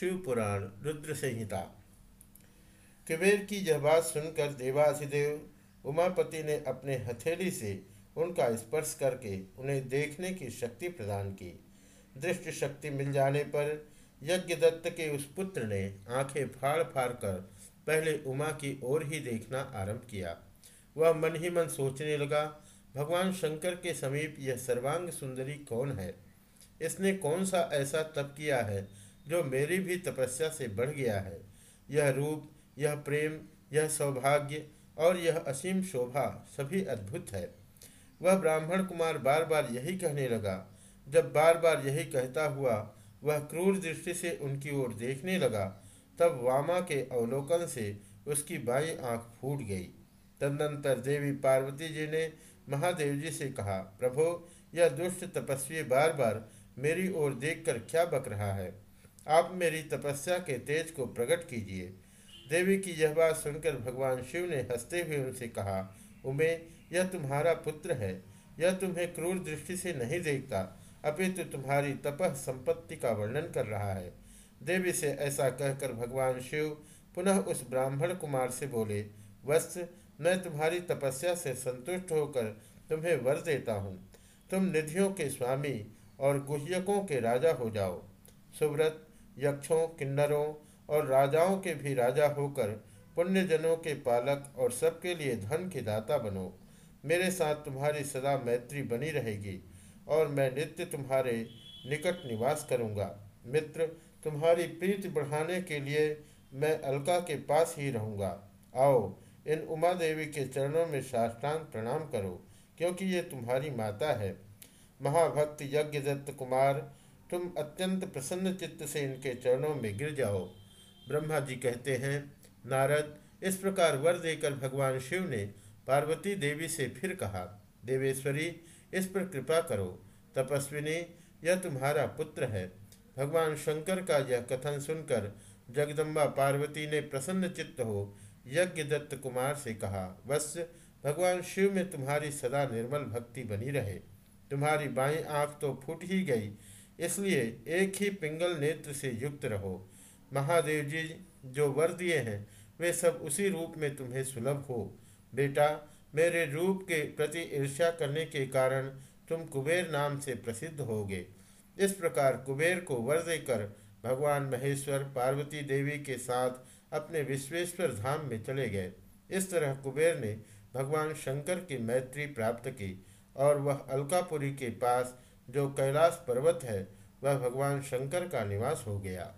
शिव पुराण रुद्र संहिता। कुबेर की यह बात सुनकर देवाधिदेव उमापति ने अपने हथेली से उनका स्पर्श करके उन्हें देखने की शक्ति प्रदान की। दृष्टि शक्ति मिल जाने पर यज्ञदत्त के उस पुत्र ने आँखें फाड़ फाड़ कर पहले उमा की ओर ही देखना आरंभ किया। वह मन ही मन सोचने लगा, भगवान शंकर के समीप यह सर्वांग सुंदरी कौन है? इसने कौन सा ऐसा तप किया है जो मेरी भी तपस्या से बढ़ गया है। यह रूप, यह प्रेम, यह सौभाग्य और यह असीम शोभा सभी अद्भुत है। वह ब्राह्मण कुमार बार बार यही कहने लगा। जब बार बार यही कहता हुआ वह क्रूर दृष्टि से उनकी ओर देखने लगा, तब वामा के अवलोकन से उसकी बाई आँख फूट गई। तदनंतर देवी पार्वती जी ने महादेव जी से कहा, प्रभो, यह दुष्ट तपस्वी बार बार मेरी ओर देखकर क्या बक रहा है? आप मेरी तपस्या के तेज को प्रकट कीजिए। देवी की यह बात सुनकर भगवान शिव ने हँसते हुए उनसे कहा, उमे, यह तुम्हारा पुत्र है। यह तुम्हें क्रूर दृष्टि से नहीं देखता, अपितु तो तुम्हारी तपह संपत्ति का वर्णन कर रहा है। देवी से ऐसा कहकर भगवान शिव पुनः उस ब्राह्मण कुमार से बोले वस्त मैं तुम्हारी तपस्या से संतुष्ट होकर तुम्हें वर देता हूँ। तुम निधियों के स्वामी और गुह्यकों के राजा हो जाओ। सुव्रत यक्षों, किन्नरों और राजाओं के भी राजा होकर पुण्यजनों के पालक और सबके लिए धन के दाता बनो। मेरे साथ तुम्हारी सदा मैत्री बनी रहेगी और मैं नित्य तुम्हारे निकट निवास करूँगा। मित्र, तुम्हारी प्रीति बढ़ाने के लिए मैं अलका के पास ही रहूँगा। आओ, इन उमा देवी के चरणों में साष्टांग प्रणाम करो, क्योंकि ये तुम्हारी माता है। महाभक्त यज्ञदत्त कुमार तुम अत्यंत प्रसन्न चित्त से इनके चरणों में गिर जाओ। ब्रह्मा जी कहते हैं, नारद, इस प्रकार वर देकर भगवान शिव ने पार्वती देवी से फिर कहा, देवेश्वरी, इस पर कृपा करो। तपस्विनी, यह तुम्हारा पुत्र है। भगवान शंकर का यह कथन सुनकर जगदम्बा पार्वती ने प्रसन्न चित्त हो यज्ञ दत्त कुमार से कहा बस भगवान शिव में तुम्हारी सदा निर्मल भक्ति बनी रहे। तुम्हारी बाई आँख तो फूट ही गई इसलिए एक ही पिंगल नेत्र से युक्त रहो। महादेव जी जो वर दिए हैं, वे सब उसी रूप में तुम्हें सुलभ हो। बेटा, मेरे रूप के प्रति ईर्ष्या करने के कारण तुम कुबेर नाम से प्रसिद्ध होगे। इस प्रकार कुबेर को वर देकर भगवान महेश्वर पार्वती देवी के साथ अपने विश्वेश्वर धाम में चले गए। इस तरह कुबेर ने भगवान शंकर की मैत्री प्राप्त की और वह अलकापुरी के पास जो कैलाश पर्वत है वह भगवान शंकर का निवास हो गया।